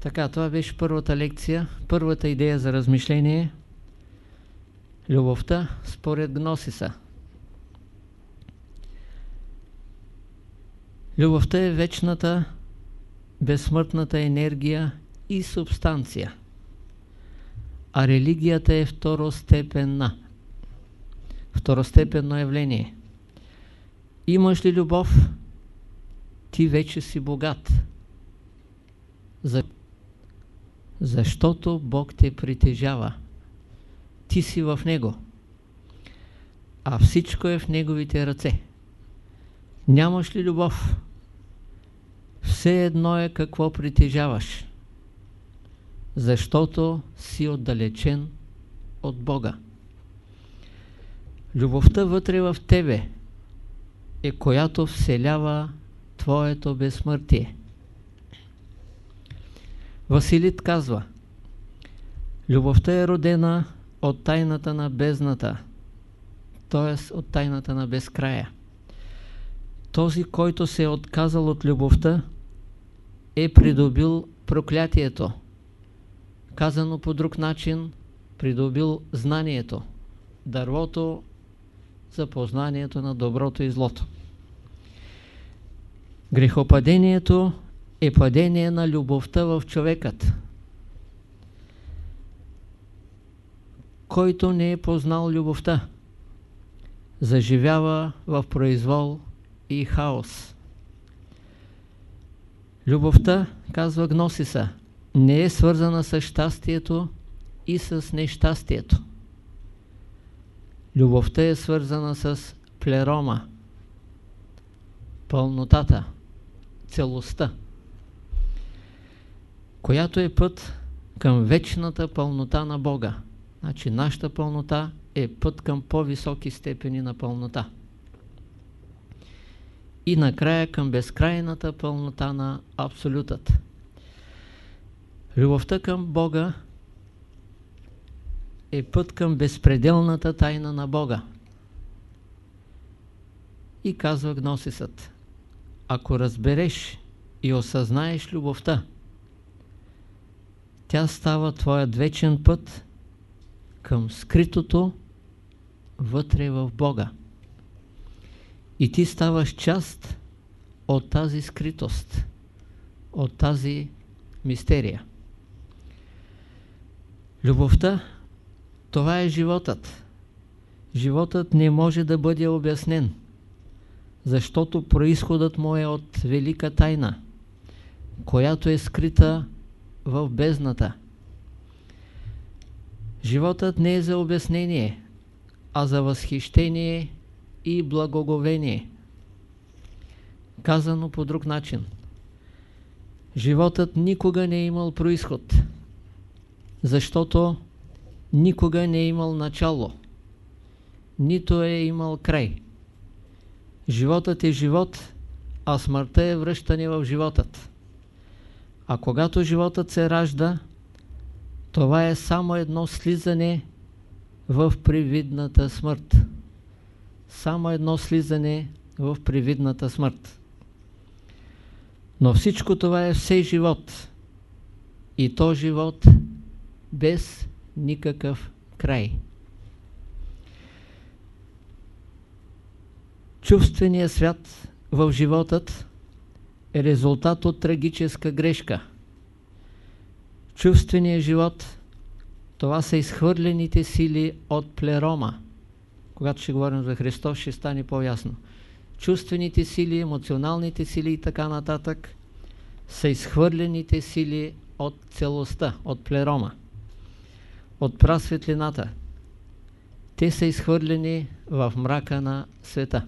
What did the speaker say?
Така, това беше първата лекция, първата идея за размишление. Любовта според Гносиса. Любовта е вечната, безсмъртната енергия и субстанция, а религията е второстепенна. Второстепенно явление. Имаш ли любов, ти вече си богат. За... Защото Бог те притежава. Ти си в Него. А всичко е в Неговите ръце. Нямаш ли любов? Все едно е какво притежаваш. Защото си отдалечен от Бога. Любовта вътре в тебе е която вселява твоето безсмъртие. Василит казва Любовта е родена от тайната на бездната, т.е. от тайната на безкрая. Този, който се е отказал от любовта, е придобил проклятието. Казано по друг начин, придобил знанието, дървото за познанието на доброто и злото. Грехопадението е падение на любовта в човекът. Който не е познал любовта, заживява в произвол и хаос. Любовта, казва Гносиса, не е свързана с щастието и с нещастието. Любовта е свързана с плерома, пълнотата, целостта, която е път към вечната пълнота на Бога. Значи нашата пълнота е път към по-високи степени на пълнота. И накрая към безкрайната пълнота на Абсолютът. Любовта към Бога е път към безпределната тайна на Бога. И казва Гносисът, ако разбереш и осъзнаеш любовта, тя става твоят вечен път към скритото вътре в Бога. И ти ставаш част от тази скритост, от тази мистерия. Любовта това е животът. Животът не може да бъде обяснен, защото происходът му е от велика тайна, която е скрита в бездната. Животът не е за обяснение, а за възхищение и благоговение. Казано по друг начин. Животът никога не е имал происход, защото никога не е имал начало, нито е имал край. Животът е живот, а смъртта е връщане в животът. А когато животът се ражда, това е само едно слизане в привидната смърт. Само едно слизане в привидната смърт. Но всичко това е все живот. И то живот без никакъв край. Чувственият свят в животът е резултат от трагическа грешка. Чувственият живот това са изхвърлените сили от плерома. Когато ще говорим за Христос, ще стане по-ясно. Чувствените сили, емоционалните сили и така нататък са изхвърлените сили от целостта, от плерома от прасветлината. Те са изхвърлени в мрака на света.